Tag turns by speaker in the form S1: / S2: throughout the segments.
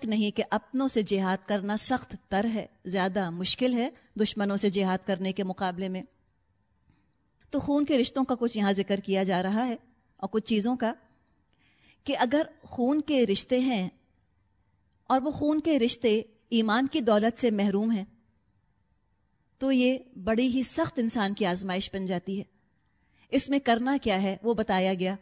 S1: شک نہیں کہ اپنوں سے جہاد کرنا سخت تر ہے، زیادہ مشکل ہے دشمنوں سے جہاد کرنے کے مقابلے میں۔ تو خون کے رشتوں کا کچھ یہاں ذکر کیا جا رہا ہے اور کچھ چیزوں کا کہ اگر خون کے رشتے ہیں اور وہ خون کے رشتے ایمان کی دولت سے محروم ہیں، تو یہ بڑی ہی سخت انسان کی آزمائش بن جاتی ہے۔ اس میں کرنا کیا ہے وہ بتایا گیا۔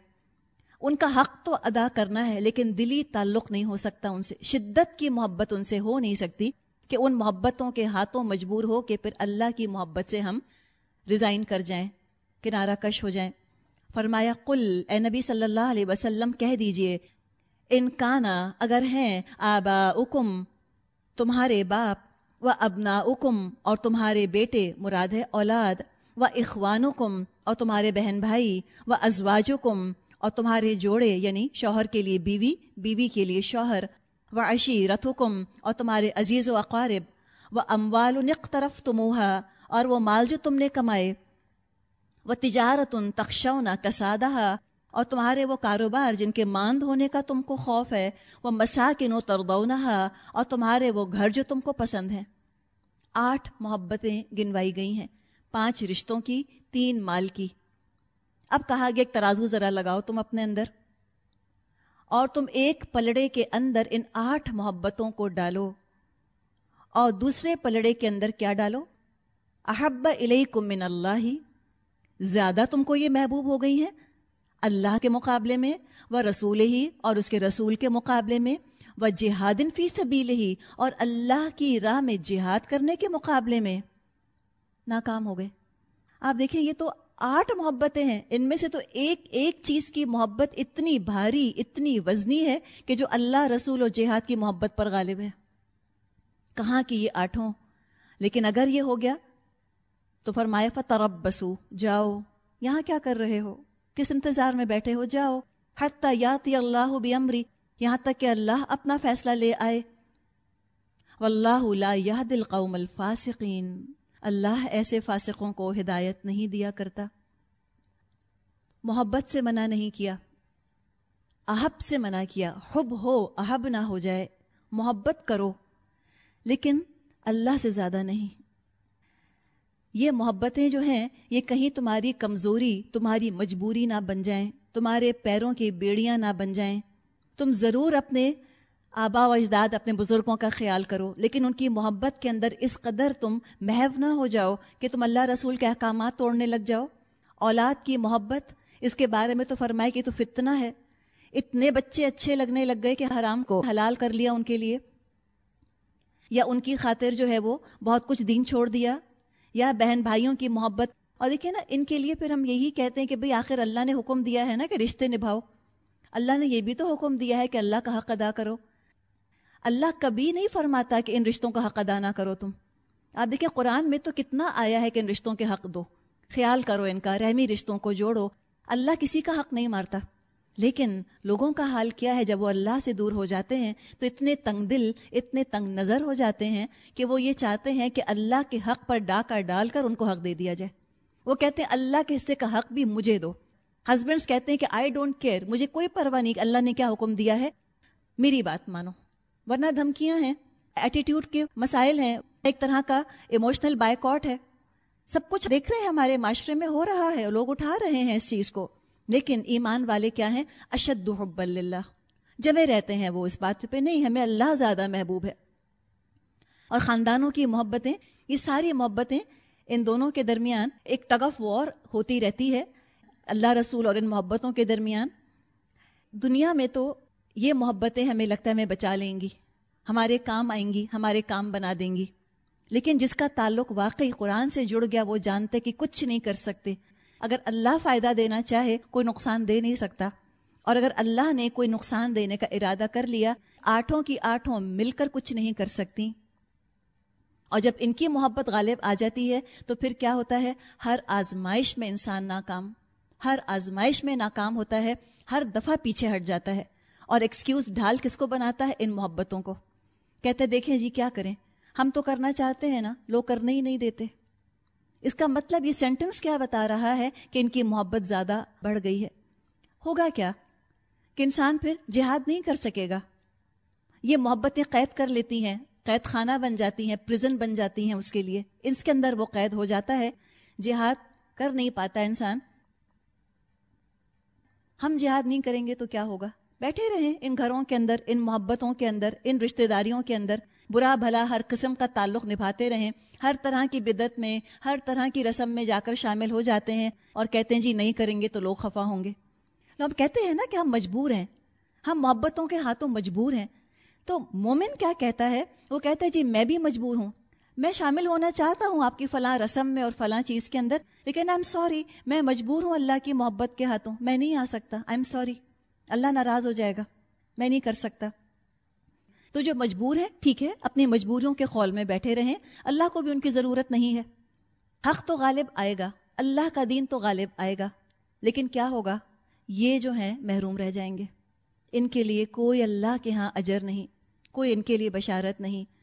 S1: ان کا حق تو ادا کرنا ہے، لیکن دلی تعلق نہیں ہو سکتا ان سے۔ شدت کی محبت ان سے ہو نہیں سکتی کہ ان محبتوں کے ہاتھوں مجبور ہو کہ پھر اللہ کی محبت سے ہم ریزائن کر جائیں، کنارہ کش ہو جائیں۔ فرمایا، قل، اے نبی صلی اللہ علیہ وسلم، کہہ دیجیے، ان کانا اگر ہیں آبا اکم تمہارے باپ و ابنا اکم اور تمہارے بیٹے مراد ہے اولاد، و اخوان اور تمہارے بہن بھائی، و ازواج اور تمہارے جوڑے یعنی شوہر کے لیے بیوی بیوی کے لیے شوہر و عشی رتھکم، اور تمہارے عزیز و اقارب و اموال و طرف تموہا اور وہ مال جو تم نے کمائے وہ تجارت ان تخشونا کسادہ اور تمہارے وہ کاروبار جن کے ماند ہونے کا تم کو خوف ہے وہ مساکن و تردونہ اور تمہارے وہ گھر جو تم کو پسند ہیں۔ آٹھ محبتیں گنوائی گئی ہیں، پانچ رشتوں کی، تین مال کی۔ اب کہا گیا ایک ترازو ذرا لگاؤ تم اپنے اندر۔ اور تم ایک پلڑے کے اندر ان آٹھ محبتوں کو ڈالو۔ اور دوسرے پلڑے کے اندر کیا ڈالو؟ احب الیکم من اللہ۔ زیادہ تم کو یہ محبوب ہو گئی ہیں اللہ کے مقابلے میں وہ رسول ہی اور اس کے رسول کے مقابلے میں وہ جہادن فی سبیل ہی اور اللہ کی راہ میں جہاد کرنے کے مقابلے میں۔ ناکام ہو گئے۔ آپ دیکھیں یہ تو آٹھ محبتیں ہیں۔ ان میں سے تو ایک ایک چیز کی محبت اتنی بھاری، اتنی وزنی ہے کہ جو اللہ، رسول اور جہاد کی محبت پر غالب ہے۔ کہاں کی یہ آٹھوں؟ لیکن اگر یہ ہو گیا تو فرمایا فترب بسو جاؤ۔ یہاں کیا کر رہے ہو؟ کس انتظار میں بیٹھے ہو؟ جاؤ۔ حتی یاتی اللہ بھی امری یہاں تک کہ اللہ اپنا فیصلہ لے آئے۔ واللہ لا یہد القوم الفاسقین اللہ ایسے فاسقوں کو ہدایت نہیں دیا کرتا۔ محبت سے منع نہیں کیا۔ احب سے منع کیا۔ حب ہو، احب نہ ہو جائے۔ محبت کرو۔ لیکن اللہ سے زیادہ نہیں۔ یہ محبتیں جو ہیں، یہ کہیں تمہاری کمزوری، تمہاری مجبوری نہ بن جائیں۔ تمہارے پیروں کی بیڑیاں نہ بن جائیں۔ تم ضرور اپنے آبا و اجداد اپنے بزرگوں کا خیال کرو، لیکن ان کی محبت کے اندر اس قدر تم محو نہ ہو جاؤ کہ تم اللہ رسول کے احکامات توڑنے لگ جاؤ۔ اولاد کی محبت، اس کے بارے میں تو فرمائے کہ تو فتنہ ہے۔ اتنے بچے اچھے لگنے لگ گئے کہ حرام کو حلال کر لیا ان کے لیے۔ یا ان کی خاطر جو ہے وہ بہت کچھ دین چھوڑ دیا۔ یا بہن بھائیوں کی محبت۔ اور دیکھیں نا، ان کے لیے پھر ہم یہی کہتے ہیں کہ بھئی آخر اللہ نے حکم دیا ہے نا کہ رشتے نبھاؤ۔ اللہ نے یہ بھی تو حکم دیا ہے کہ اللہ کا حق ادا کرو۔ اللہ کبھی نہیں فرماتا کہ ان رشتوں کا حق ادا نہ کرو تم۔ آپ دیکھیں قرآن میں تو کتنا آیا ہے کہ ان رشتوں کے حق دو۔ خیال کرو ان کا، رحمی رشتوں کو جوڑو۔ اللہ کسی کا حق نہیں مارتا۔ لیکن لوگوں کا حال کیا ہے، جب وہ اللہ سے دور ہو جاتے ہیں تو اتنے تنگ دل، اتنے تنگ نظر ہو جاتے ہیں کہ وہ یہ چاہتے ہیں کہ اللہ کے حق پر ڈاکہ ڈال کر ان کو حق دے دیا جائے۔ وہ کہتے ہیں، اللہ کے حصے کا حق بھی مجھے دو۔ ہسبینڈس کہتے ہیں کہ آئی ڈونٹ کیئر مجھے کوئی پرواہ نہیں کہ اللہ نے کیا حکم دیا ہے۔ میری بات مانو۔ ورنہ دھمکیاں ہیں ایٹیٹیوڈ کے مسائل ہیں، ایک طرح کا ایموشنل بائیکاٹ ہے۔ سب کچھ دیکھ رہے ہیں ہمارے معاشرے میں، ہو رہا ہے، لوگ اٹھا رہے ہیں اس چیز کو۔ لیکن ایمان والے کیا ہیں؟ اشد حب اللہ جمے رہتے ہیں وہ اس بات پہ۔ نہیں، ہمیں اللہ زیادہ محبوب ہے۔ اور خاندانوں کی محبتیں، یہ ساری محبتیں ان دونوں کے درمیان ایک ٹگ آف وار ہوتی رہتی ہے۔ اللہ رسول اور ان محبتوں کے درمیان۔ دنیا میں تو یہ محبتیں ہمیں لگتا ہے ہمیں بچا لیں گی، ہمارے کام آئیں گی، ہمارے کام بنا دیں گی۔ لیکن جس کا تعلق واقعی قرآن سے جڑ گیا، وہ جانتے کہ کچھ نہیں کر سکتے۔ اگر اللہ فائدہ دینا چاہے، کوئی نقصان دے نہیں سکتا۔ اور اگر اللہ نے کوئی نقصان دینے کا ارادہ کر لیا، آٹھوں کی آٹھوں مل کر کچھ نہیں کر سکتی۔ اور جب ان کی محبت غالب آ جاتی ہے، تو پھر کیا ہوتا ہے؟ ہر آزمائش میں انسان ناکام۔ ہر آزمائش میں ناکام ہوتا ہے، ہر دفعہ پیچھے ہٹ جاتا ہے۔ اور ایکسکیوز ڈھال کس کو بناتا ہے؟ ان محبتوں کو۔ کہتے دیکھیں جی کیا کریں۔ ہم تو کرنا چاہتے ہیں نا، لوگ کرنے ہی نہیں دیتے۔ اس کا مطلب یہ سینٹنس کیا بتا رہا ہے کہ ان کی محبت زیادہ بڑھ گئی ہے؟ ہوگا کیا؟ کہ انسان پھر جہاد نہیں کر سکے گا۔ یہ محبتیں قید کر لیتی ہیں، قید خانہ بن جاتی ہیں پرزن بن جاتی ہیں اس کے لیے۔ اس کے اندر وہ قید ہو جاتا ہے۔ جہاد کر نہیں پاتا انسان۔ ہم جہاد نہیں کریں گے تو کیا ہوگا؟ بیٹھے رہیں ان گھروں کے اندر، ان محبتوں کے اندر، ان رشتہ داریوں کے اندر۔ برا بھلا ہر قسم کا تعلق نبھاتے رہیں۔ ہر طرح کی بدت میں، ہر طرح کی رسم میں جا کر شامل ہو جاتے ہیں اور کہتے ہیں جی نہیں کریں گے تو لوگ خفا ہوں گے۔ لوگ کہتے ہیں نا کہ ہم مجبور ہیں۔ ہم محبتوں کے ہاتھوں مجبور ہیں۔ تو مومن کیا کہتا ہے؟ وہ کہتا ہے جی میں بھی مجبور ہوں۔ میں شامل ہونا چاہتا ہوں آپ کی فلاں رسم میں اور فلاں چیز کے اندر، لیکن آئی ایم سوری میں مجبور ہوں اللہ کی محبت کے ہاتھوں۔ میں نہیں آ سکتا۔ آئی ایم سوری اللہ ناراض ہو جائے گا، میں نہیں کر سکتا۔ تو جو مجبور ہے، ٹھیک ہے، اپنی مجبوریوں کے خول میں بیٹھے رہیں۔ اللہ کو بھی ان کی ضرورت نہیں ہے۔ حق تو غالب آئے گا، اللہ کا دین تو غالب آئے گا۔ لیکن کیا ہوگا؟ یہ جو ہیں، محروم رہ جائیں گے۔ ان کے لیے کوئی اللہ کے ہاں اجر نہیں، کوئی ان کے لیے بشارت نہیں۔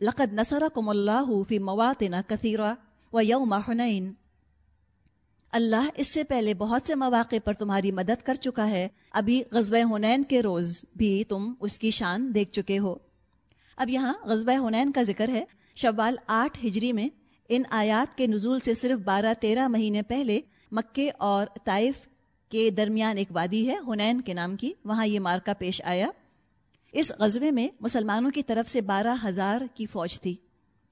S1: لقد نصرکم اللہ فی مواتنا کثیرہ و یوم حنین۔ اللہ اس سے پہلے بہت سے مواقع پر تمہاری مدد کر چکا ہے۔ ابھی غزب ہنین کے روز بھی تم اس کی شان دیکھ چکے ہو۔ اب یہاں غزب ہنین کا ذکر ہے۔ شوال آٹھ ہجری میں ان آیات کے نزول سے صرف بارہ تیرہ مہینے پہلے مکے اور طائف کے درمیان ایک وادی ہے ہنین کے نام کی۔ وہاں یہ مارکا پیش آیا۔ اس غزبے میں مسلمانوں کی طرف سے بارہ ہزار کی فوج تھی۔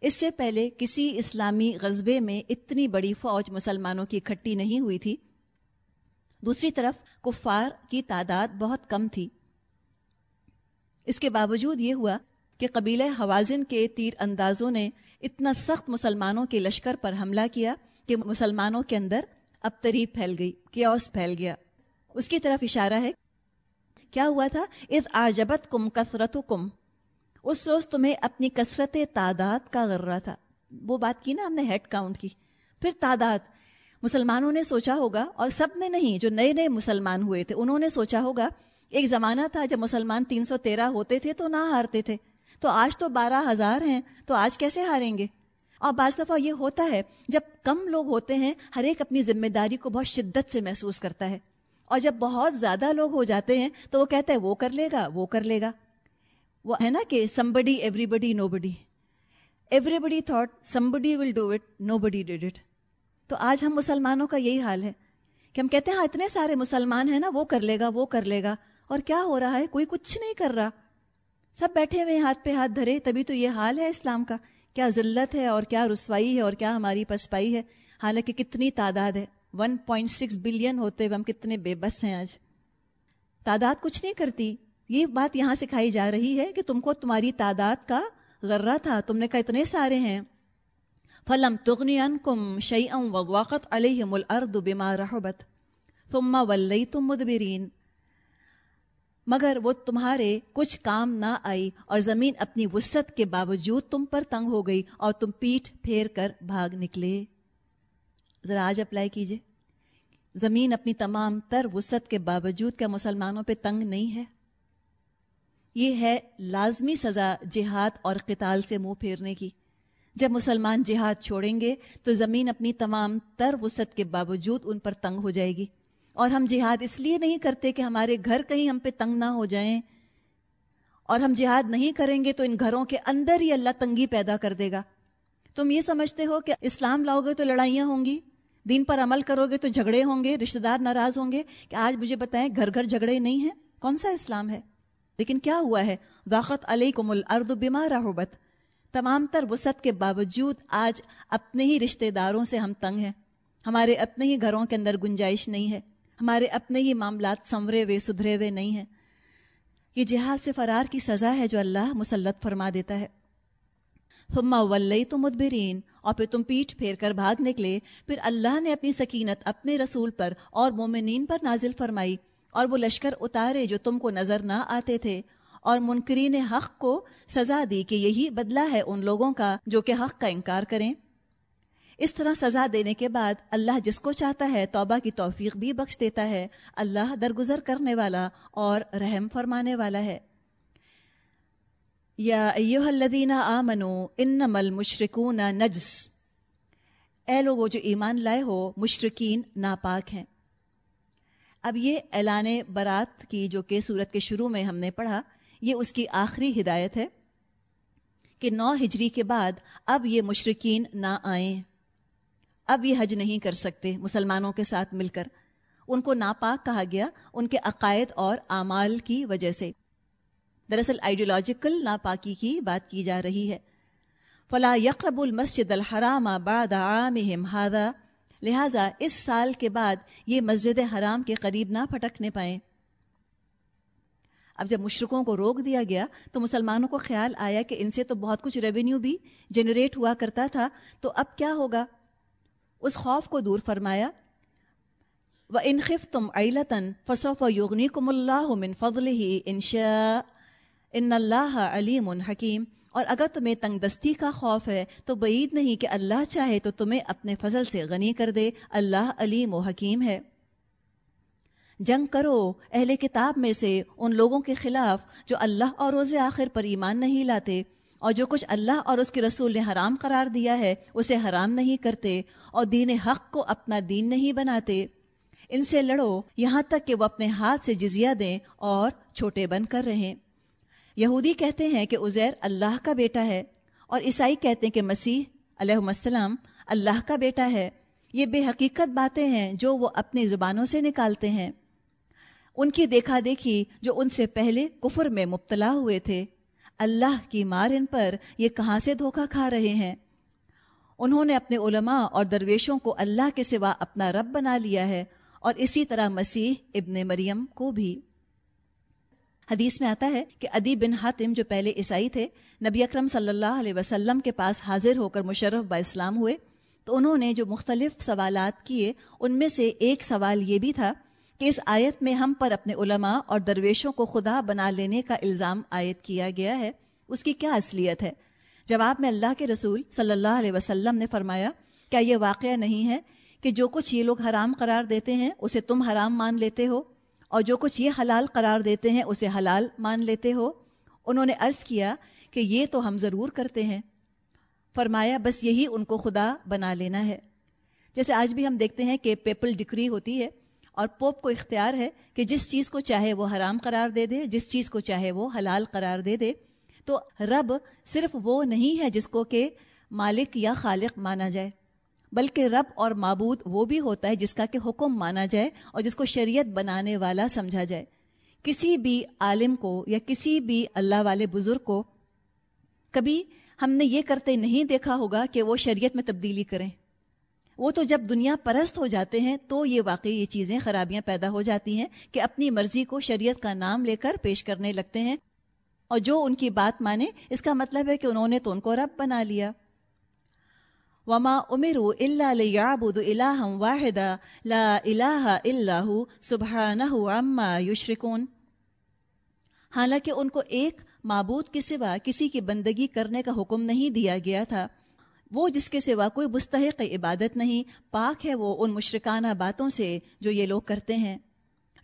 S1: اس سے پہلے کسی اسلامی غزبے میں اتنی بڑی فوج مسلمانوں کی اکٹھی نہیں ہوئی تھی۔ دوسری طرف کفار کی تعداد بہت کم تھی۔ اس کے باوجود یہ ہوا کہ قبیلہ حوازن کے تیر اندازوں نے اتنا سخت مسلمانوں کے لشکر پر حملہ کیا کہ مسلمانوں کے اندر ابتری پھیل گئی، کیوس پھیل گیا۔ اس کی طرف اشارہ ہے، کیا ہوا تھا؟ اس آجبت کم کثرت کم اس روز تمہیں اپنی کثرت تعداد کا غرہ تھا۔ وہ بات کی نا ہم نے ہیڈ کاؤنٹ کی۔ پھر تعداد، مسلمانوں نے سوچا ہوگا، اور سب نے نہیں، جو نئے نئے مسلمان ہوئے تھے، انہوں نے سوچا ہوگا، ایک زمانہ تھا جب مسلمان تین سو تیرہ ہوتے تھے تو نہ ہارتے تھے۔ تو آج تو بارہ ہزار ہیں، تو آج کیسے ہاریں گے؟ اور بعض دفعہ یہ ہوتا ہے، جب کم لوگ ہوتے ہیں، ہر ایک اپنی ذمہ داری کو بہت شدت سے محسوس کرتا ہے۔ اور جب بہت زیادہ لوگ ہو جاتے ہیں، تو وہ کہتا ہے، وہ کر لے گا، وہ کر لے گا۔ وہ ہے نا کہ somebody everybody nobody everybody thought somebody will do it nobody did it تو آج ہم مسلمانوں کا یہی حال ہے کہ ہم کہتے ہیں ہاں اتنے سارے مسلمان ہیں نا، وہ کر لے گا، وہ کر لے گا، اور کیا ہو رہا ہے؟ کوئی کچھ نہیں کر رہا۔ سب بیٹھے ہوئے ہاتھ پہ ہاتھ دھرے، تبھی تو یہ حال ہے اسلام کا۔ کیا ذلت ہے اور کیا رسوائی ہے اور کیا ہماری پسپائی ہے؟ حالانکہ کتنی تعداد ہے۔ ون پوائنٹ سکس بلین ہوتے ہوئے ہم کتنے بے بس ہیں آج۔ تعداد کچھ نہیں کرتی۔ یہ بات یہاں سکھائی جا رہی ہے کہ تم کو تمہاری تعداد کا غرہ تھا، تم نے کہا اتنے سارے ہیں۔ فلم تغنی ان کم شعی ام وقت علیہ الارض بما رحبت۔ ثم ولیتم مدبرین مگر وہ تمہارے کچھ کام نہ آئی اور زمین اپنی وسط کے باوجود تم پر تنگ ہو گئی اور تم پیٹھ پھیر کر بھاگ نکلے۔ ذرا آج اپلائی کیجیے۔ زمین اپنی تمام تر وسط کے باوجود کیا مسلمانوں پہ تنگ نہیں ہے؟ یہ ہے لازمی سزا جہاد اور قتال سے منہ پھیرنے کی۔ جب مسلمان جہاد چھوڑیں گے تو زمین اپنی تمام تر وسعت کے باوجود ان پر تنگ ہو جائے گی۔ اور ہم جہاد اس لیے نہیں کرتے کہ ہمارے گھر کہیں ہم پہ تنگ نہ ہو جائیں۔ اور ہم جہاد نہیں کریں گے تو ان گھروں کے اندر ہی اللہ تنگی پیدا کر دے گا۔ تم یہ سمجھتے ہو کہ اسلام لاؤ گے تو لڑائیاں ہوں گی، دین پر عمل کرو گے تو جھگڑے ہوں گے رشتے دار ناراض ہوں گے کہ آج مجھے بتائیں گھر گھر جھگڑے نہیں ہیں؟ کون سا اسلام ہے؟ لیکن کیا ہوا ہے؟ واقعت علیہ کم الرد بیمار رحبت۔ تمام تر وسعت کے باوجود آج اپنے ہی رشتہ داروں سے ہم تنگ ہیں۔ ہمارے اپنے ہی گھروں کے اندر گنجائش نہیں ہے۔ ہمارے اپنے ہی معاملات سنورے ہوئے، سدھرے ہوئے نہیں ہیں۔ یہ جہاد سے فرار کی سزا ہے جو اللہ مسلط فرما دیتا ہے۔ فما ولی تو مدبرین۔ اور پھر تم پیٹھ پھیر کر بھاگ نکلے۔ پھر اللہ نے اپنی سکینت اپنے رسول پر اور مومنین پر نازل فرمائی۔ اور وہ لشکر اتارے جو تم کو نظر نہ آتے تھے، اور منکرین حق کو سزا دی کہ یہی بدلہ ہے ان لوگوں کا جو کہ حق کا انکار کریں۔ اس طرح سزا دینے کے بعد اللہ جس کو چاہتا ہے توبہ کی توفیق بھی بخش دیتا ہے، اللہ درگزر کرنے والا اور رحم فرمانے والا ہے۔ یا ایوہ الذین آمنو انما المشرکون نجس۔ اے لوگو جو ایمان لائے ہو مشرقین ناپاک ہیں۔ اب یہ اعلان برات کی جو کہ صورت کے شروع میں ہم نے پڑھا، یہ اس کی آخری ہدایت ہے کہ نو ہجری کے بعد اب یہ مشرقین نہ آئیں۔ اب یہ حج نہیں کر سکتے مسلمانوں کے ساتھ مل کر۔ ان کو ناپاک کہا گیا ان کے عقائد اور اعمال کی وجہ سے۔ دراصل آئیڈیولوجیکل ناپاکی کی بات کی جا رہی ہے۔ فلا یقرب المسجد الحرام بعد عامہم هذا لہٰذا اس سال کے بعد یہ مسجد حرام کے قریب نہ پھٹکنے پائیں اب جب مشرقوں کو روک دیا گیا تو مسلمانوں کو خیال آیا کہ ان سے تو بہت کچھ ریونیو بھی جنریٹ ہوا کرتا تھا، تو اب کیا ہوگا؟ اس خوف کو دور فرمایا و انخف تم عیلتاً فصوف یغنی کم اللہ من فضل ہی انشا ان اللہ علیم حکیم اور اگر تمہیں تنگ دستی کا خوف ہے تو بعید نہیں کہ اللہ چاہے تو تمہیں اپنے فضل سے غنی کر دے۔ اللہ علیم و حکیم ہے۔ جنگ کرو اہل کتاب میں سے ان لوگوں کے خلاف جو اللہ اور روز آخر پر ایمان نہیں لاتے اور جو کچھ اللہ اور اس کے رسول نے حرام قرار دیا ہے اسے حرام نہیں کرتے اور دین حق کو اپنا دین نہیں بناتے۔ ان سے لڑو یہاں تک کہ وہ اپنے ہاتھ سے جزیہ دیں اور چھوٹے بن کر رہیں۔ یہودی کہتے ہیں کہ عزیر اللہ کا بیٹا ہے اور عیسائی کہتے ہیں کہ مسیح علیہ السلام اللہ کا بیٹا ہے۔ یہ بے حقیقت باتیں ہیں جو وہ اپنی زبانوں سے نکالتے ہیں۔ ان کی دیکھا دیکھی جو ان سے پہلے کفر میں مبتلا ہوئے تھے۔ اللہ کی مار ان پر یہ کہاں سے دھوکہ کھا رہے ہیں؟ انہوں نے اپنے علماء اور درویشوں کو اللہ کے سوا اپنا رب بنا لیا ہے اور اسی طرح مسیح ابن مریم کو بھی۔ حدیث میں آتا ہے کہ ادی بن حاتم جو پہلے عیسائی تھے، نبی اکرم صلی اللہ علیہ وسلم کے پاس حاضر ہو کر مشرف با اسلام ہوئے، تو انہوں نے جو مختلف سوالات کیے، ان میں سے ایک سوال یہ بھی تھا کہ اس آیت میں ہم پر اپنے علماء اور درویشوں کو خدا بنا لینے کا الزام عائد کیا گیا ہے، اس کی کیا اصلیت ہے؟ جواب میں اللہ کے رسول صلی اللہ علیہ وسلم نے فرمایا، کیا یہ واقعہ نہیں ہے کہ جو کچھ یہ لوگ حرام قرار دیتے ہیں، اسے تم حرام مان لیتے ہو؟ اور جو کچھ یہ حلال قرار دیتے ہیں اسے حلال مان لیتے ہو۔ انہوں نے عرض کیا کہ یہ تو ہم ضرور کرتے ہیں۔ فرمایا، بس یہی ان کو خدا بنا لینا ہے۔ جیسے آج بھی ہم دیکھتے ہیں کہ پیپل ڈکری ہوتی ہے اور پوپ کو اختیار ہے کہ جس چیز کو چاہے وہ حرام قرار دے دے، جس چیز کو چاہے وہ حلال قرار دے دے۔ تو رب صرف وہ نہیں ہے جس کو کہ مالک یا خالق مانا جائے۔ بلکہ رب اور معبود وہ بھی ہوتا ہے جس کا کہ حکم مانا جائے اور جس کو شریعت بنانے والا سمجھا جائے۔ کسی بھی عالم کو یا کسی بھی اللہ والے بزرگ کو کبھی ہم نے یہ کرتے نہیں دیکھا ہوگا کہ وہ شریعت میں تبدیلی کریں۔ وہ تو جب دنیا پرست ہو جاتے ہیں تو یہ واقعی یہ چیزیں خرابیاں پیدا ہو جاتی ہیں کہ اپنی مرضی کو شریعت کا نام لے کر پیش کرنے لگتے ہیں اور جو ان کی بات مانے، اس کا مطلب ہے کہ انہوں نے تو ان کو رب بنا لیا۔ وما امر اللہ واحد لا الہ اللہ سبحانہ عما یشرکون حالانکہ ان کو ایک معبود کے سوا کسی کی بندگی کرنے کا حکم نہیں دیا گیا تھا۔ وہ جس کے سوا کوئی مستحق عبادت نہیں، پاک ہے وہ ان مشرکانہ باتوں سے جو یہ لوگ کرتے ہیں۔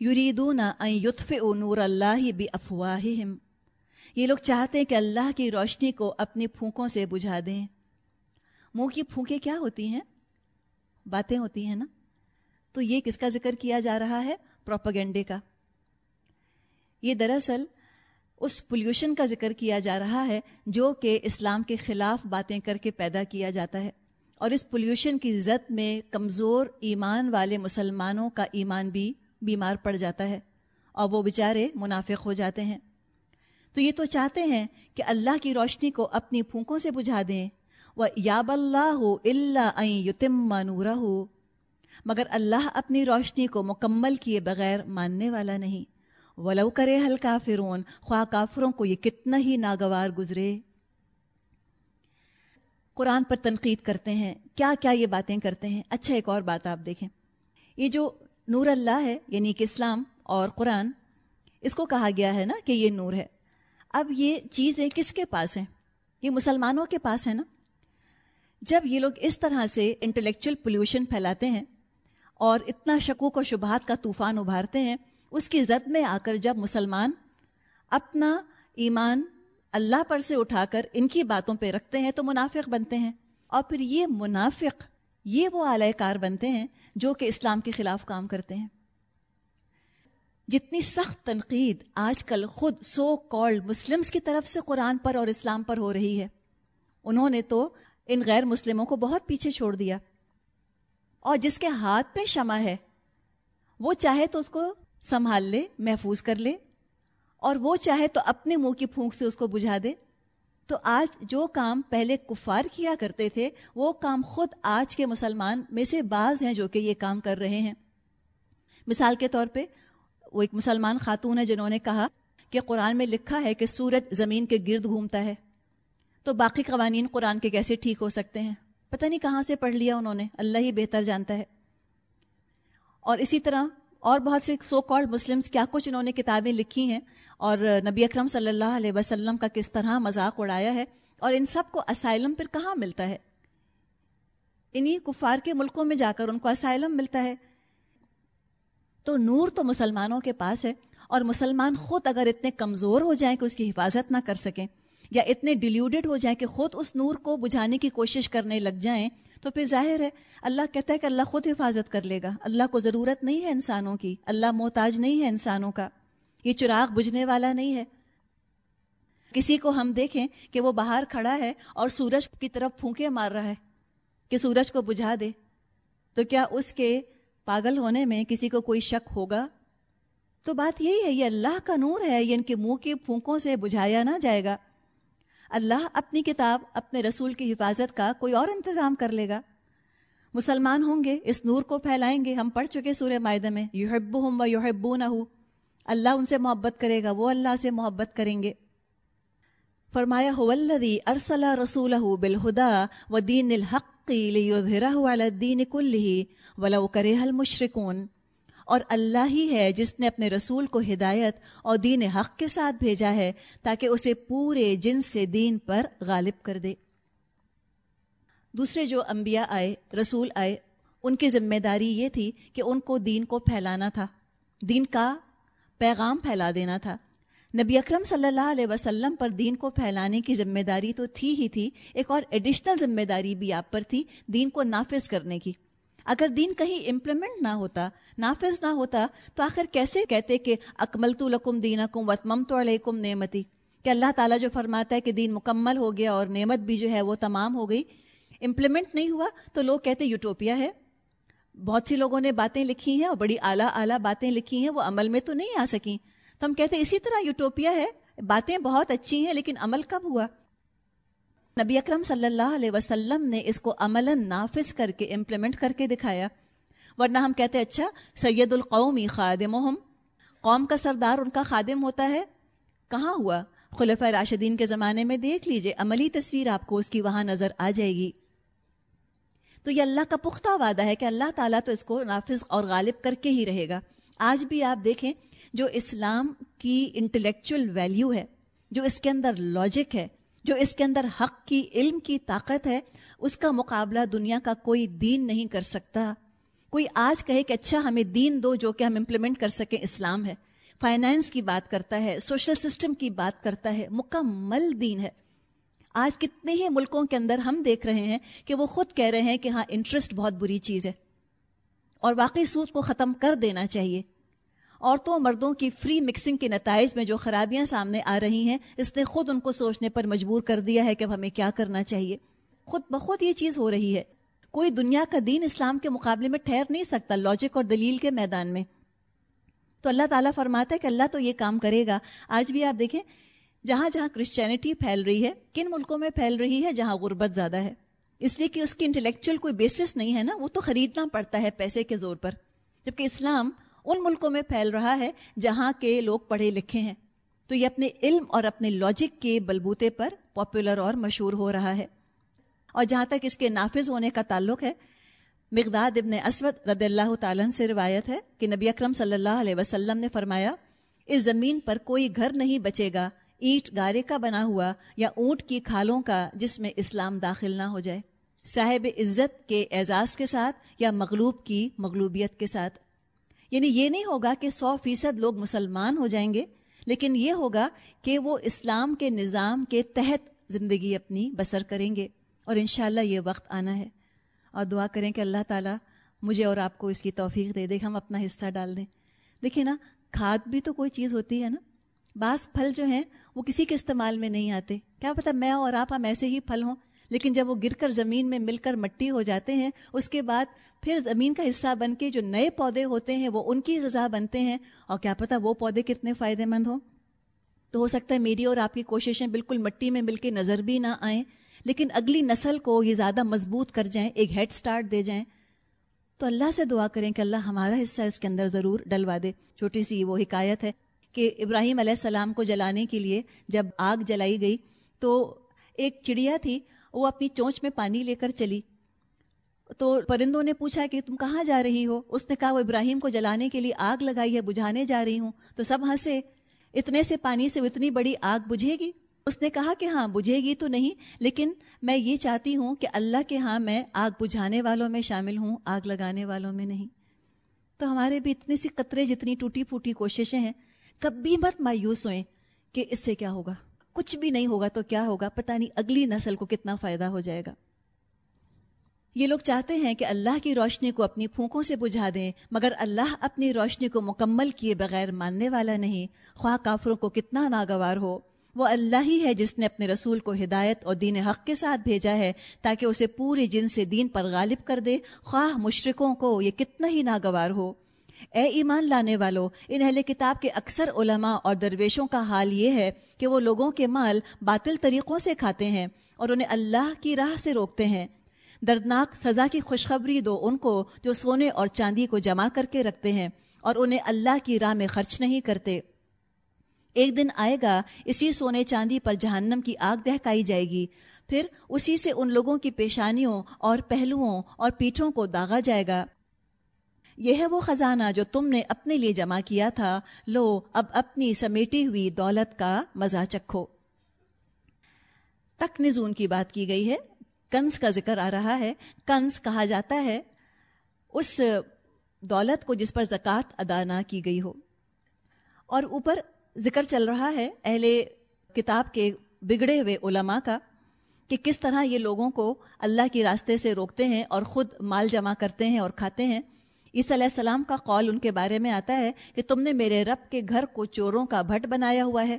S1: یریدون ان یطفئوا نور اللہ بافواہہم۔ یہ لوگ چاہتے ہیں کہ اللہ کی روشنی کو اپنی پھونکوں سے بجھا دیں۔ منہ کی پھونکیں کیا ہوتی ہیں؟ باتیں ہوتی ہیں نا؟ تو یہ کس کا ذکر کیا جا رہا ہے؟ پروپگینڈے کا۔ یہ دراصل اس پولیوشن کا ذکر کیا جا رہا ہے جو کہ اسلام کے خلاف باتیں کر کے پیدا کیا جاتا ہے۔ اور اس پولیوشن کی زد میں کمزور ایمان والے مسلمانوں کا ایمان بھی بیمار پڑ جاتا ہے اور وہ بیچارے منافق ہو جاتے ہیں۔ تو یہ تو چاہتے ہیں کہ اللہ کی روشنی کو اپنی پھونکوں سے بجھا دیں یاب اللہ اللہ یتم نورہ ہو مگر اللہ اپنی روشنی کو مکمل کیے بغیر ماننے والا نہیں۔ ولو کرے حل کافرون، خواہ کافروں کو یہ کتنا ہی ناگوار گزرے۔ قرآن پر تنقید کرتے ہیں۔ کیا کیا یہ باتیں کرتے ہیں؟ اچھا ایک اور بات آپ دیکھیں۔ یہ جو نور اللہ ہے یعنی کہ اسلام اور قرآن، اس کو کہا گیا ہے نا کہ یہ نور ہے۔ اب یہ چیزیں کس کے پاس ہیں؟ یہ مسلمانوں کے پاس ہے نا؟ جب یہ لوگ اس طرح سے انٹلیکچل پولیوشن پھیلاتے ہیں اور اتنا شکوک و شبہات کا طوفان ابھارتے ہیں، اس کی زد میں آ کر جب مسلمان اپنا ایمان اللہ پر سے اٹھا کر ان کی باتوں پہ رکھتے ہیں تو منافق بنتے ہیں۔ اور پھر یہ منافق، یہ وہ اعلی کار بنتے ہیں جو کہ اسلام کے خلاف کام کرتے ہیں۔ جتنی سخت تنقید آج کل خود سو کالڈ مسلمس کی طرف سے قرآن پر اور اسلام پر ہو رہی ہے۔ انہوں نے تو ان غیر مسلموں کو بہت پیچھے چھوڑ دیا۔ اور جس کے ہاتھ پہ شمع ہے، وہ چاہے تو اس کو سنبھال لے، محفوظ کر لے، اور وہ چاہے تو اپنے منہ کی پھونک سے اس کو بجھا دے۔ تو آج جو کام پہلے کفار کیا کرتے تھے، وہ کام خود آج کے مسلمان میں سے بعض ہیں جو کہ یہ کام کر رہے ہیں۔ مثال کے طور پہ، وہ ایک مسلمان خاتون ہے جنہوں نے کہا کہ قرآن میں لکھا ہے کہ سورج زمین کے گرد گھومتا ہے۔ تو باقی قوانین قرآن کے کیسے ٹھیک ہو سکتے ہیں؟ پتہ نہیں کہاں سے پڑھ لیا انہوں نے۔ اللہ ہی بہتر جانتا ہے۔ اور اسی طرح اور بہت سے سو کالڈ مسلمس کیا کچھ انہوں نے کتابیں لکھی ہیں اور نبی اکرم صلی اللہ علیہ وسلم کا کس طرح مذاق اڑایا ہے اور ان سب کو اسائلم پھر کہاں ملتا ہے؟ انہی کفار کے ملکوں میں جا کر ان کو اسائلم ملتا ہے۔ تو نور تو مسلمانوں کے پاس ہے اور مسلمان خود اگر اتنے کمزور ہو جائیں کہ اس کی حفاظت نہ کر سکیں یا اتنے ڈیلیوڈیڈ ہو جائیں کہ خود اس نور کو بجھانے کی کوشش کرنے لگ جائیں، تو پھر ظاہر ہے، اللہ کہتا ہے کہ اللہ خود حفاظت کر لے گا۔ اللہ کو ضرورت نہیں ہے انسانوں کی۔ اللہ محتاج نہیں ہے انسانوں کا۔ یہ چراغ بجھنے والا نہیں ہے۔ کسی کو ہم دیکھیں کہ وہ باہر کھڑا ہے اور سورج کی طرف پھونکے مار رہا ہے کہ سورج کو بجھا دے۔ تو کیا اس کے پاگل ہونے میں کسی کو کوئی شک ہوگا؟ تو بات یہی ہے، یہ اللہ کا نور ہے یعنی یہ ان کے منہ کی پھونکوں سے بجھایا نہ جائے گا۔ اللہ اپنی کتاب، اپنے رسول کی حفاظت کا کوئی اور انتظام کر لے گا۔ مسلمان ہوں گے، اس نور کو پھیلائیں گے۔ ہم پڑھ چکے سورہ معدہ میں یحب ہوں و یحبو نہ اللہ ان سے محبت کرے گا، وہ اللہ سے محبت کریں گے۔ فرمایا ولدی ارسل رسول بالہدا و دین الحق الدین کل ولو کرے المشرکون۔ اور اللہ ہی ہے جس نے اپنے رسول کو ہدایت اور دین حق کے ساتھ بھیجا ہے تاکہ اسے پورے جنس سے دین پر غالب کر دے۔ دوسرے جو انبیاء آئے، رسول آئے، ان کی ذمہ داری یہ تھی کہ ان کو دین کو پھیلانا تھا۔ دین کا پیغام پھیلا دینا تھا۔ نبی اکرم صلی اللہ علیہ وسلم پر دین کو پھیلانے کی ذمہ داری تو تھی ہی تھی، ایک اور ایڈیشنل ذمہ داری بھی آپ پر تھی، دین کو نافذ کرنے کی۔ اگر دین کہیں امپلیمنٹ نہ ہوتا، نافذ نہ ہوتا، تو آخر کیسے کہتے کہ اکمل تو لکم دین کم وطمم تو علیکم نعمتی؟ کہ اللہ تعالیٰ جو فرماتا ہے کہ دین مکمل ہو گیا اور نعمت بھی جو ہے وہ تمام ہو گئی امپلیمنٹ نہیں ہوا تو لوگ کہتے یوٹوپیا ہے۔ بہت سی لوگوں نے باتیں لکھی ہیں اور بڑی اعلیٰ اعلیٰ باتیں لکھی ہیں، وہ عمل میں تو نہیں آ سکیں۔ تو ہم کہتے اسی طرح یوٹوپیا ہے، باتیں بہت اچھی ہیں لیکن عمل کب ہوا؟ نبی اکرم صلی اللہ علیہ وسلم نے اس کو عمل نافذ کر کے امپلیمنٹ کر کے دکھایا۔ ورنہ ہم کہتے اچھا سید القومی خادم قوم کا سردار ان کا خادم ہوتا ہے۔ کہاں ہوا؟ خلفۂ راشدین کے زمانے میں دیکھ لیجیے، عملی تصویر آپ کو اس کی وہاں نظر آ جائے گی۔ تو یہ اللہ کا پختہ وعدہ ہے کہ اللہ تعالیٰ تو اس کو نافذ اور غالب کر کے ہی رہے گا۔ آج بھی آپ دیکھیں، جو اسلام کی انٹلیکچل ویلیو ہے، جو اس کے اندر لاجک ہے جو اس کے اندر حق کی علم کی طاقت ہے، اس کا مقابلہ دنیا کا کوئی دین نہیں کر سکتا۔ کوئی آج کہے کہ اچھا ہمیں دین دو جو کہ ہم امپلیمنٹ کر سکیں، اسلام ہے۔ فائنینس کی بات کرتا ہے سوشل سسٹم کی بات کرتا ہے، مکمل دین ہے۔ آج کتنے ہی ملکوں کے اندر ہم دیکھ رہے ہیں کہ وہ خود کہہ رہے ہیں کہ ہاں انٹرسٹ بہت بری چیز ہے۔ اور واقعی سود کو ختم کر دینا چاہیے۔ عورتوں مردوں کی فری مکسنگ کے نتائج میں جو خرابیاں سامنے آ رہی ہیں، اس نے خود ان کو سوچنے پر مجبور کر دیا ہے کہ اب ہمیں کیا کرنا چاہیے۔ خود بخود یہ چیز ہو رہی ہے۔ کوئی دنیا کا دین اسلام کے مقابلے میں ٹھہر نہیں سکتا لاجک اور دلیل کے میدان میں۔ تو اللہ تعالیٰ فرماتا ہے کہ اللہ تو یہ کام کرے گا۔ آج بھی آپ دیکھیں، جہاں جہاں کرسچینٹی پھیل رہی ہے، کن ملکوں میں پھیل رہی ہے جہاں غربت زیادہ ہے؟ اس لیے کہ اس کی انٹلیکچوئل کوئی بیسس نہیں ہے نا، وہ تو خریدنا پڑتا ہے پیسے کے زور پر۔ جبکہ اسلام ان ملکوں میں پھیل رہا ہے جہاں کے لوگ پڑھے لکھے ہیں۔ تو یہ اپنے علم اور اپنے لاجک کے بلبوتے پر پاپولر اور مشہور ہو رہا ہے۔ اور جہاں تک اس کے نافذ ہونے کا تعلق ہے، مقداد ابن اسود رد اللہ تعالیٰ سے روایت ہے کہ نبی اکرم صلی اللہ علیہ وسلم نے فرمایا، اس زمین پر کوئی گھر نہیں بچے گا، اینٹ گارے کا بنا ہوا یا اونٹ کی کھالوں کا جس میں اسلام داخل نہ ہو جائے۔ صاحب عزت کے اعزاز کے ساتھ یا مغلوب کی مغلوبیت کے ساتھ یعنی یہ نہیں ہوگا کہ سو فیصد لوگ مسلمان ہو جائیں گے، لیکن یہ ہوگا کہ وہ اسلام کے نظام کے تحت زندگی اپنی بسر کریں گے اور انشاءاللہ یہ وقت آنا ہے۔ اور دعا کریں کہ اللہ تعالیٰ مجھے اور آپ کو اس کی توفیق دے دے، ہم اپنا حصہ ڈال دیں۔ دیکھیں نا، کھاد بھی تو کوئی چیز ہوتی ہے نا۔ بعض پھل جو ہیں وہ کسی کے استعمال میں نہیں آتے۔ کیا پتہ میں اور آپ ہم ایسے ہی پھل ہوں۔ لیکن جب وہ گر کر زمین میں مل کر مٹی ہو جاتے ہیں، اس کے بعد پھر زمین کا حصہ بن کے جو نئے پودے ہوتے ہیں، وہ ان کی غذا بنتے ہیں۔ اور کیا پتہ وہ پودے کتنے فائدے مند ہوں۔ تو ہو سکتا ہے میری اور آپ کی کوششیں بالکل مٹی میں مل کے نظر بھی نہ آئیں، لیکن اگلی نسل کو یہ زیادہ مضبوط کر جائیں، ایک ہیڈ سٹارٹ دے جائیں۔ تو اللہ سے دعا کریں کہ اللہ ہمارا حصہ اس کے اندر ضرور ڈلوا دے۔ چھوٹی سی وہ حکایت ہے کہ ابراہیم علیہ السلام کو جلانے کے لیے جب آگ جلائی گئی تو ایک چڑیا تھی وہ اپنی چونچ میں پانی لے کر چلی۔ تو پرندوں نے پوچھا کہ تم کہاں جا رہی ہو؟ اس نے کہا، وہ ابراہیم کو جلانے کے لیے آگ لگائی ہے، بجھانے جا رہی ہوں۔ تو سب ہنسے۔ اتنے سے پانی سے اتنی بڑی آگ بجھے گی؟ اس نے کہا کہ ہاں بجھے گی تو نہیں، لیکن میں یہ چاہتی ہوں کہ اللہ کے ہاں میں آگ بجھانے والوں میں شامل ہوں، آگ لگانے والوں میں نہیں۔ تو ہمارے بھی اتنی سی قطرے جتنی ٹوٹی پھوٹی کوششیں ہیں، کبھی مت مایوس ہوئیں کہ اس سے کیا ہوگا۔ کچھ بھی نہیں ہوگا تو کیا ہوگا؟ پتہ نہیں اگلی نسل کو کتنا فائدہ ہو جائے گا۔ یہ لوگ چاہتے ہیں کہ اللہ کی روشنی کو اپنی پھونکوں سے بجھا دیں، مگر اللہ اپنی روشنی کو مکمل کیے بغیر ماننے والا نہیں۔ خواہ کافروں کو کتنا ناگوار ہو۔ وہ اللہ ہی ہے جس نے اپنے رسول کو ہدایت اور دین حق کے ساتھ بھیجا ہے، تاکہ اسے پورے جن سے دین پر غالب کر دے۔ خواہ مشرقوں کو یہ کتنا ہی ناگوار ہو۔ اے ایمان لانے والو، ان اہل کتاب کے اکثر علماء اور درویشوں کا حال یہ ہے کہ وہ لوگوں کے مال باطل طریقوں سے کھاتے ہیں اور انہیں اللہ کی راہ سے روکتے ہیں۔ دردناک سزا کی خوشخبری دو ان کو جو سونے اور چاندی کو جمع کر کے رکھتے ہیں اور انہیں اللہ کی راہ میں خرچ نہیں کرتے۔ ایک دن آئے گا، اسی سونے چاندی پر جہنم کی آگ دہکائی جائے گی۔ پھر اسی سے ان لوگوں کی پیشانیوں اور پہلوؤں اور پیٹھوں کو داغا جائے گا۔ یہ ہے وہ خزانہ جو تم نے اپنے لیے جمع کیا تھا۔ لو، اب اپنی سمیٹی ہوئی دولت کا مزہ چکھو۔ تک نزون کی بات کی گئی ہے۔ کنس کا ذکر آ رہا ہے۔ کنس کہا جاتا ہے اس دولت کو جس پر زکوٰۃ ادا نہ کی گئی ہو۔ اور اوپر ذکر چل رہا ہے اہل کتاب کے بگڑے ہوئے علماء کا کہ کس طرح یہ لوگوں کو اللہ کے راستے سے روکتے ہیں اور خود مال جمع کرتے ہیں اور کھاتے ہیں۔ عیسی علیہ السلام کا قول ان کے بارے میں آتا ہے کہ تم نے میرے رب کے گھر کو چوروں کا بھٹ بنایا ہوا ہے۔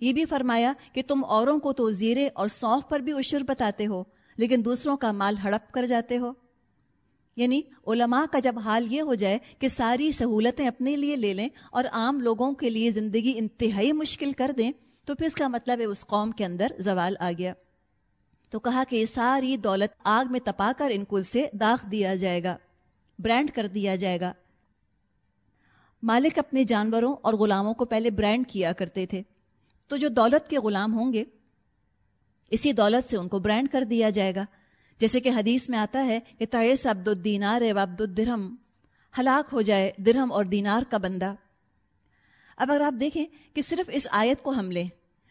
S1: یہ بھی فرمایا کہ تم اوروں کو تو زیرے اور سونف پر بھی عشر بتاتے ہو، لیکن دوسروں کا مال ہڑپ کر جاتے ہو۔ یعنی علماء کا جب حال یہ ہو جائے کہ ساری سہولتیں اپنے لیے لے لیں اور عام لوگوں کے لیے زندگی انتہائی مشکل کر دیں، تو پھر اس کا مطلب ہے اس قوم کے اندر زوال آ گیا۔ تو کہا کہ یہ ساری دولت آگ میں تپا کر ان کو سے داغ دیا جائے گا۔ برانڈ کر دیا جائے گا۔ مالک اپنے جانوروں اور غلاموں کو پہلے برانڈ کیا کرتے تھے۔ تو جو دولت کے غلام ہوں گے، اسی دولت سے ان کو برانڈ کر دیا جائے گا۔ جیسے کہ حدیث میں آتا ہے کہ تعیس عبد الدینار و عبد الدرہم، ہلاک ہو جائے درہم اور دینار کا بندہ۔ اب اگر آپ دیکھیں کہ صرف اس آیت کو ہم لیں،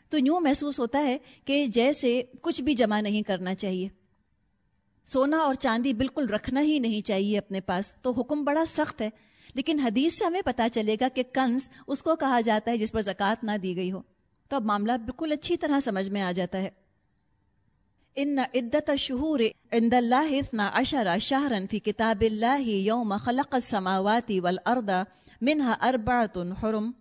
S1: تو یوں محسوس ہوتا ہے کہ جیسے کچھ بھی جمع نہیں کرنا چاہیے۔ سونا اور چاندی بالکل رکھنا ہی نہیں چاہیے اپنے پاس، تو حکم بڑا سخت ہے۔ لیکن حدیث سے ہمیں پتا چلے گا کہ کنز اس کو کہا جاتا ہے جس پر زکوٰۃ نہ دی گئی ہو۔ تو اب معاملہ بالکل اچھی طرح سمجھ میں آ جاتا ہے۔ ان عدت شہور عند اللہ اثنا عشر شہرن فی کتاب اللہ یوم خلق السماوات والارض منها اربعۃ حرم۔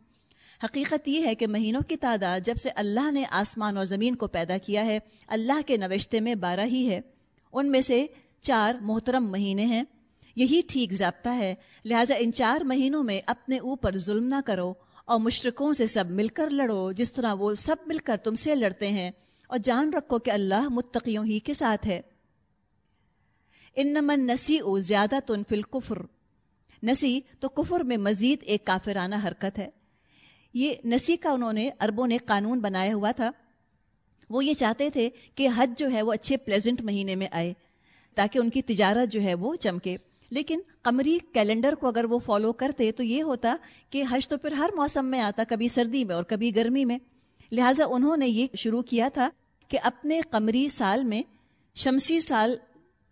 S1: حقیقت یہ ہے کہ مہینوں کی تعداد جب سے اللہ نے آسمان اور زمین کو پیدا کیا ہے، اللہ کے نوشتے میں بارہ ہی ہے۔ ان میں سے چار محترم مہینے ہیں۔ یہی ٹھیک ضابطہ ہے۔ لہٰذا ان چار مہینوں میں اپنے اوپر ظلم نہ کرو اور مشرقوں سے سب مل کر لڑو۔ جس طرح وہ سب مل کر تم سے لڑتے ہیں۔ اور جان رکھو کہ اللہ متقیوں ہی کے ساتھ ہے۔ ان نمن نسی او زیادہ تن فل کفر نسی تو کفر میں مزید ایک کافرانہ حرکت ہے۔ یہ نسی کا انہوں نے اربوں نے قانون بنایا ہوا تھا۔ وہ یہ چاہتے تھے کہ حج جو ہے وہ اچھے پلیزنٹ مہینے میں آئے، تاکہ ان کی تجارت جو ہے وہ چمکے۔ لیکن قمری کیلنڈر کو اگر وہ فالو کرتے تو یہ ہوتا کہ حج تو پھر ہر موسم میں آتا، کبھی سردی میں اور کبھی گرمی میں۔ لہٰذا انہوں نے یہ شروع کیا تھا کہ اپنے قمری سال میں، شمسی سال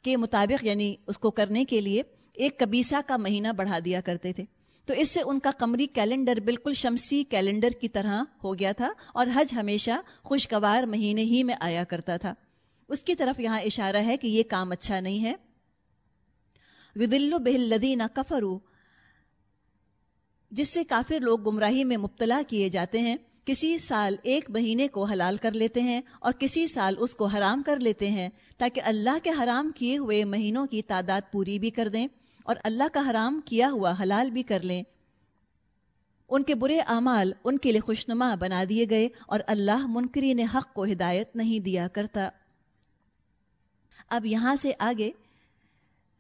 S1: کے مطابق یعنی اس کو کرنے کے لیے ایک کبیسہ کا مہینہ بڑھا دیا کرتے تھے۔ تو اس سے ان کا قمری کیلنڈر بالکل شمسی کیلنڈر کی طرح ہو گیا تھا اور حج ہمیشہ خوشگوار مہینے ہی میں آیا کرتا تھا۔ اس کی طرف یہاں اشارہ ہے کہ یہ کام اچھا نہیں ہے۔ ودل بہل لدینہ کفرو جس سے کافر لوگ گمراہی میں مبتلا کیے جاتے ہیں، کسی سال ایک مہینے کو حلال کر لیتے ہیں اور کسی سال اس کو حرام کر لیتے ہیں، تاکہ اللہ کے حرام کیے ہوئے مہینوں کی تعداد پوری بھی کر دیں۔ اور اللہ کا حرام کیا ہوا حلال بھی کر لیں۔ ان کے برے اعمال ان کے لیے خوشنما بنا دیے گئے اور اللہ منکرین حق کو ہدایت نہیں دیا کرتا۔ اب یہاں سے آگے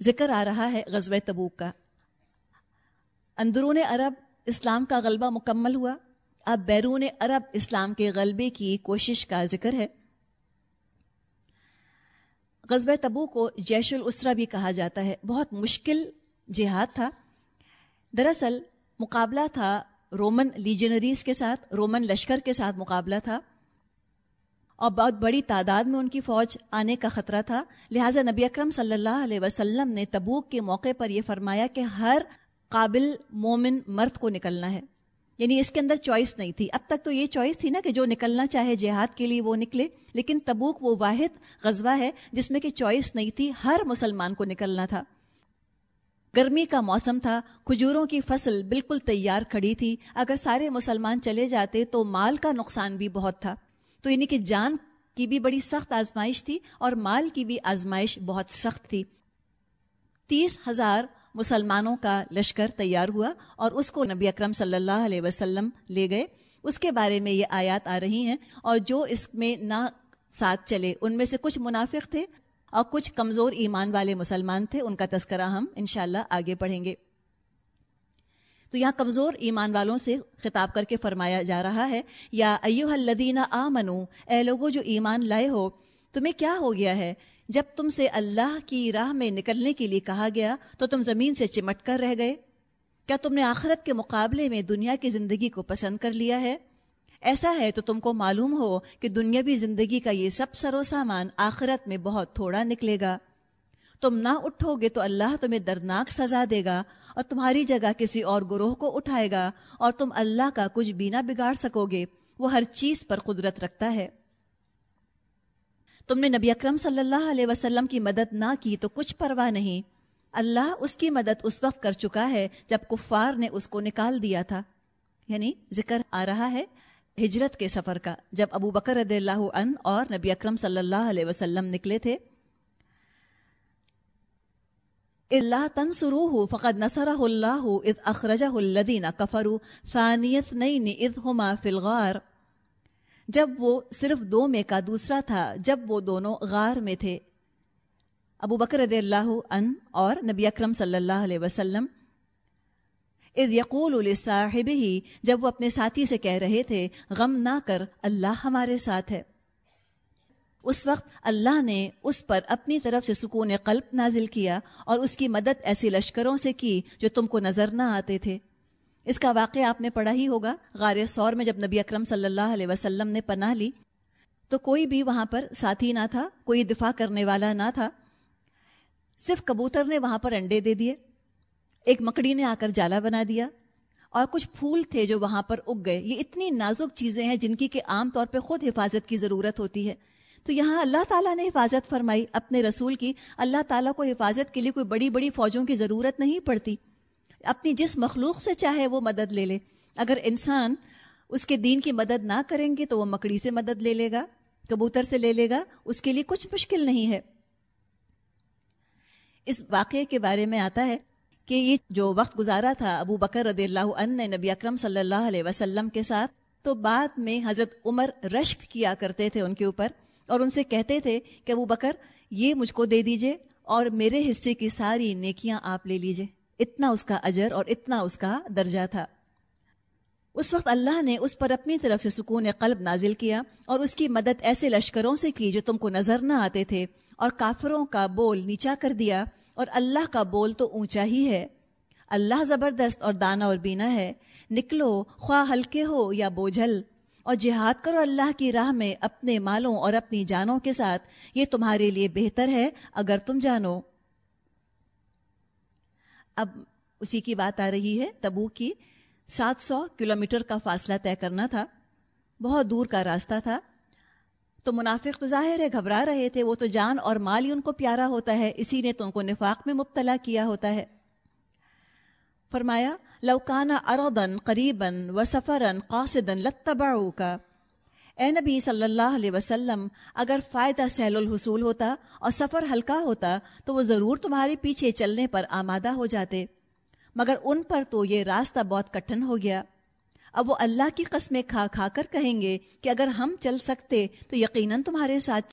S1: ذکر آ رہا ہے غزوہ تبوک کا۔ اندرون عرب اسلام کا غلبہ مکمل ہوا۔ اب بیرون عرب اسلام کے غلبے کی کوشش کا ذکر ہے۔ غزب تبو کو جیش الاسرا بھی کہا جاتا ہے۔ بہت مشکل جہاد تھا۔ دراصل مقابلہ تھا رومن لیجنریز کے ساتھ، رومن لشکر کے ساتھ مقابلہ تھا۔ اور بہت بڑی تعداد میں ان کی فوج آنے کا خطرہ تھا۔ لہٰذا نبی اکرم صلی اللہ علیہ وسلم نے تبوک کے موقع پر یہ فرمایا کہ ہر قابل مومن مرد کو نکلنا ہے۔ یعنی اس کے اندر چوائس نہیں تھی۔ اب تک تو یہ چوائس تھی نا کہ جو نکلنا چاہے جہاد کے لیے وہ نکلے، لیکن تبوک وہ واحد غزوہ ہے جس میں کہ چوائس نہیں تھی، ہر مسلمان کو نکلنا تھا۔ گرمی کا موسم تھا، کھجوروں کی فصل بالکل تیار کھڑی تھی۔ اگر سارے مسلمان چلے جاتے تو مال کا نقصان بھی بہت تھا۔ تو یعنی کہ جان کی بھی بڑی سخت آزمائش تھی اور مال کی بھی آزمائش بہت سخت تھی۔ تیس ہزار مسلمانوں کا لشکر تیار ہوا اور اس کو نبی اکرم صلی اللہ علیہ وسلم لے گئے۔ اس کے بارے میں یہ آیات آ رہی ہیں اور جو اس میں نہ ساتھ چلے، ان میں سے کچھ منافق تھے اور کچھ کمزور ایمان والے مسلمان تھے۔ ان کا تذکرہ ہم انشاءاللہ آگے پڑھیں گے۔ تو یہاں کمزور ایمان والوں سے خطاب کر کے فرمایا جا رہا ہے، یا ایوہ الذین آمنو، اے لوگو جو ایمان لائے ہو، تمہیں کیا ہو گیا ہے؟ جب تم سے اللہ کی راہ میں نکلنے کے لیے کہا گیا تو تم زمین سے چمٹ کر رہ گئے۔ کیا تم نے آخرت کے مقابلے میں دنیا کی زندگی کو پسند کر لیا ہے؟ ایسا ہے تو تم کو معلوم ہو کہ دنیاوی زندگی کا یہ سب سر و سامان آخرت میں بہت تھوڑا نکلے گا۔ تم نہ اٹھو گے تو اللہ تمہیں دردناک سزا دے گا اور تمہاری جگہ کسی اور گروہ کو اٹھائے گا اور تم اللہ کا کچھ بھی نہ بگاڑ سکو گے۔ وہ ہر چیز پر قدرت رکھتا ہے۔ تم نے نبی اکرم صلی اللہ علیہ وسلم کی مدد نہ کی تو کچھ پرواہ نہیں۔ اللہ اس کی مدد اس وقت کر چکا ہے جب کفار نے اس کو نکال دیا تھا۔ یعنی ذکر آ رہا ہے ہجرت کے سفر کا، جب ابو بکر رضی اللہ عنہ اور نبی اکرم صلی اللہ علیہ وسلم نکلے تھے۔ اللہ تنسروہ فقد نصرہ اللہ اذ اخرجہ الذین کفروا ثانیت نین اذ ہما فی الغار۔ جب وہ صرف دو میں کا دوسرا تھا، جب وہ دونوں غار میں تھے۔ ابو بکر رضی اللہ عنہ اور نبی اکرم صلی اللہ علیہ وسلم، اذ یقول لصاحبہ ہی جب وہ اپنے ساتھی سے کہہ رہے تھے، غم نہ کر، اللہ ہمارے ساتھ ہے۔ اس وقت اللہ نے اس پر اپنی طرف سے سکون قلب نازل کیا اور اس کی مدد ایسی لشکروں سے کی جو تم کو نظر نہ آتے تھے۔ اس کا واقعہ آپ نے پڑھا ہی ہوگا، غار سور میں جب نبی اکرم صلی اللہ علیہ وسلم نے پناہ لی، تو کوئی بھی وہاں پر ساتھی نہ تھا، کوئی دفاع کرنے والا نہ تھا۔ صرف کبوتر نے وہاں پر انڈے دے دیے، ایک مکڑی نے آ کر جالا بنا دیا، اور کچھ پھول تھے جو وہاں پر اگ گئے۔ یہ اتنی نازک چیزیں ہیں جن کی کہ عام طور پہ خود حفاظت کی ضرورت ہوتی ہے۔ تو یہاں اللہ تعالیٰ نے حفاظت فرمائی اپنے رسول کی۔ اللہ تعالیٰ کو حفاظت کے لیے کوئی بڑی بڑی فوجوں کی ضرورت نہیں پڑتی۔ اپنی جس مخلوق سے چاہے وہ مدد لے لے۔ اگر انسان اس کے دین کی مدد نہ کریں گے تو وہ مکڑی سے مدد لے لے گا، کبوتر سے لے لے گا، اس کے لیے کچھ مشکل نہیں ہے۔ اس واقعے کے بارے میں آتا ہے کہ یہ جو وقت گزارا تھا ابو بکر رضی اللہ عنہ نے نبی اکرم صلی اللہ علیہ وسلم کے ساتھ، تو بعد میں حضرت عمر رشک کیا کرتے تھے ان کے اوپر اور ان سے کہتے تھے کہ ابو بکر یہ مجھ کو دے دیجیے اور میرے حصے کی ساری نیکیاں آپ لے لیجیے۔ اتنا اس کا اجر اور اتنا اس کا درجہ تھا۔ اس وقت اللہ نے اس پر اپنی طرف سے سکون قلب نازل کیا اور اس کی مدد ایسے لشکروں سے کی جو تم کو نظر نہ آتے تھے اور کافروں کا بول نیچا کر دیا اور اللہ کا بول تو اونچا ہی ہے۔ اللہ زبردست اور دانا اور بینا ہے۔ نکلو، خواہ ہلکے ہو یا بوجھل، اور جہاد کرو اللہ کی راہ میں اپنے مالوں اور اپنی جانوں کے ساتھ۔ یہ تمہارے لیے بہتر ہے اگر تم جانو۔ اب اسی کی بات آ رہی ہے تبو کی۔ سات سو کلو میٹر کا فاصلہ طے کرنا تھا۔ بہت دور کا راستہ تھا۔ تو منافق تو ظاہر ہے گھبرا رہے تھے۔ وہ تو جان اور مال ہی ان کو پیارا ہوتا ہے۔ اسی نے تو ان کو نفاق میں مبتلا کیا ہوتا ہے۔ فرمایا لوکانہ اردن قریباً و سفراً قاصدن لتبعو کا اے نبی صلی اللہ علیہ وسلم، اگر فائدہ سہل الحصول ہوتا اور سفر ہلکا ہوتا، تو وہ ضرور تمہارے پیچھے چلنے پر آمادہ ہو جاتے۔ مگر ان پر تو یہ راستہ بہت کٹھن ہو گیا۔ اب وہ اللہ کی قسمیں کھا کھا کر کہیں گے کہ اگر ہم چل سکتے تو یقیناً تمہارے ساتھ